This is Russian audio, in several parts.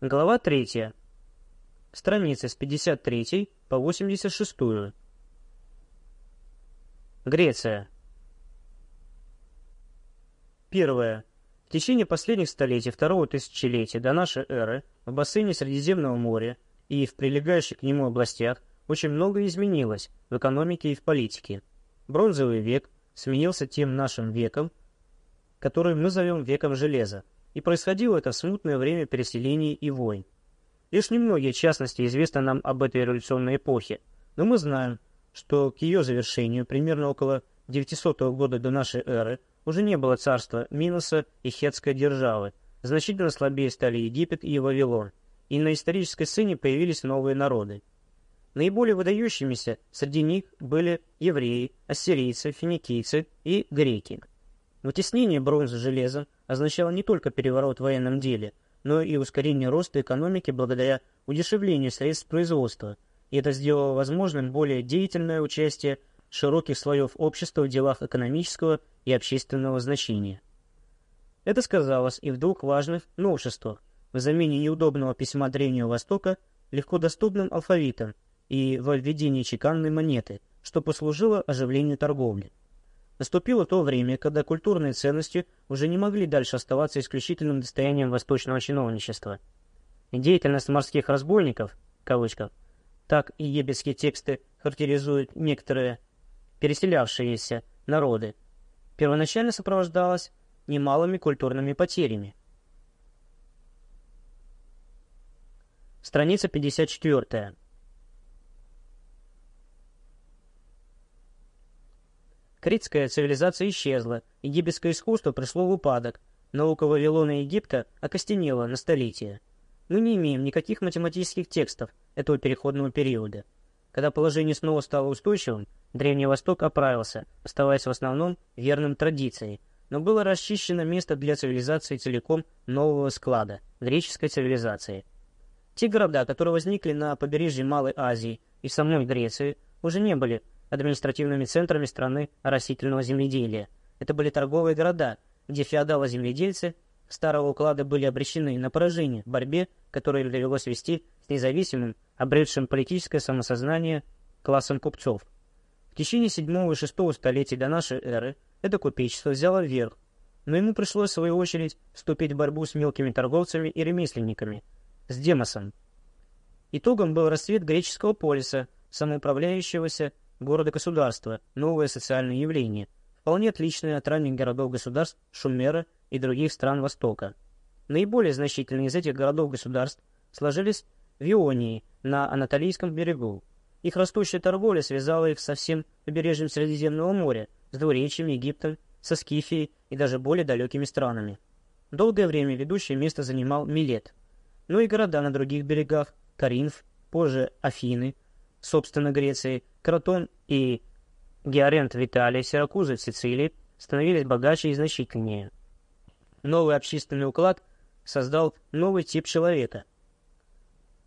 Глава 3. Страницы с 53 по 86. Греция. Первое. В течение последних столетий второго тысячелетия до нашей эры в бассейне Средиземного моря и в прилегающих к нему областях очень многое изменилось в экономике и в политике. Бронзовый век сменился тем нашим веком, который мы зовем веком железа, и происходило это в смутное время переселений и войн. Лишь немногие частности известны нам об этой революционной эпохе, но мы знаем, что к ее завершению, примерно около 900 года до нашей эры, уже не было царства Миноса и Хетской державы, значительно слабее стали Египет и Вавилон, и на исторической сцене появились новые народы. Наиболее выдающимися среди них были евреи, ассирийцы, финикийцы и греки. Вытеснение бронзы железом означало не только переворот в военном деле, но и ускорение роста экономики благодаря удешевлению средств производства, и это сделало возможным более деятельное участие широких слоев общества в делах экономического и общественного значения. Это сказалось и в двух важных новшествах в замене неудобного письма Древнего Востока легко доступным алфавитом и в введении чеканной монеты, что послужило оживлению торговли. Наступило то время, когда культурные ценности уже не могли дальше оставаться исключительным достоянием восточного чиновничества. Деятельность морских разбойников, в так и египетские тексты характеризуют некоторые переселявшиеся народы, первоначально сопровождалась немалыми культурными потерями. Страница 54. Критская цивилизация исчезла, египетское искусство пришло в упадок, наука Вавилона и Египта окостенела на столетия. Мы не имеем никаких математических текстов этого переходного периода. Когда положение снова стало устойчивым, Древний Восток оправился, оставаясь в основном верным традиции, но было расчищено место для цивилизации целиком нового склада – греческой цивилизации. Те города, которые возникли на побережье Малой Азии и самой Греции, уже не были административными центрами страны растительного земледелия. Это были торговые города, где феодалы-земледельцы старого уклада были обречены на поражение в борьбе, которую довелось вести с независимым, обретшим политическое самосознание классом купцов. В течение седьмого и шестого столетий до нашей эры это купечество взяло вверх, но ему пришлось в свою очередь вступить в борьбу с мелкими торговцами и ремесленниками, с Демосом. Итогом был расцвет греческого полиса, самоуправляющегося города-государства, новое социальное явление, вполне отличное от ранних городов-государств Шумера и других стран Востока. Наиболее значительные из этих городов-государств сложились в Ионии, на Анатолийском берегу. Их растущая торговля связала их со всем побережьем Средиземного моря, с двуречьем, Египтом, со Скифией и даже более далекими странами. Долгое время ведущее место занимал Милет. Но и города на других берегах, Каринф, позже Афины, собственно Греции, Кротон и Георент в Италии, Сиракузы в Сицилии становились богаче и значительнее. Новый общественный уклад создал новый тип человека.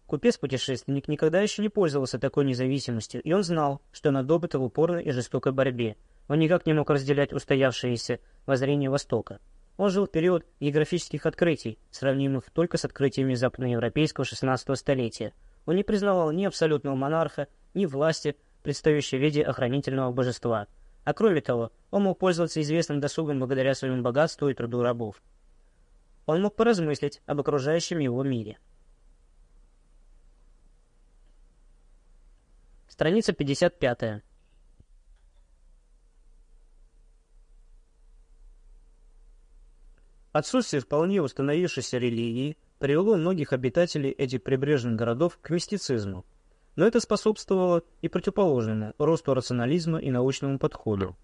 Купец-путешественник никогда еще не пользовался такой независимостью, и он знал, что она добыта в упорной и жестокой борьбе. Он никак не мог разделять устоявшиеся воззрения Востока. Он жил в период географических открытий, сравнимых только с открытиями западноевропейского XVI столетия. Он не признавал ни абсолютного монарха, ни власти, предстающей в виде охранительного божества. А кроме того, он мог пользоваться известным досугом благодаря своему богатству и труду рабов. Он мог поразмыслить об окружающем его мире. Страница 55. Отсутствие вполне установившейся религии привело многих обитателей этих прибрежных городов к мистицизму, но это способствовало и противоположному росту рационализма и научному подходу.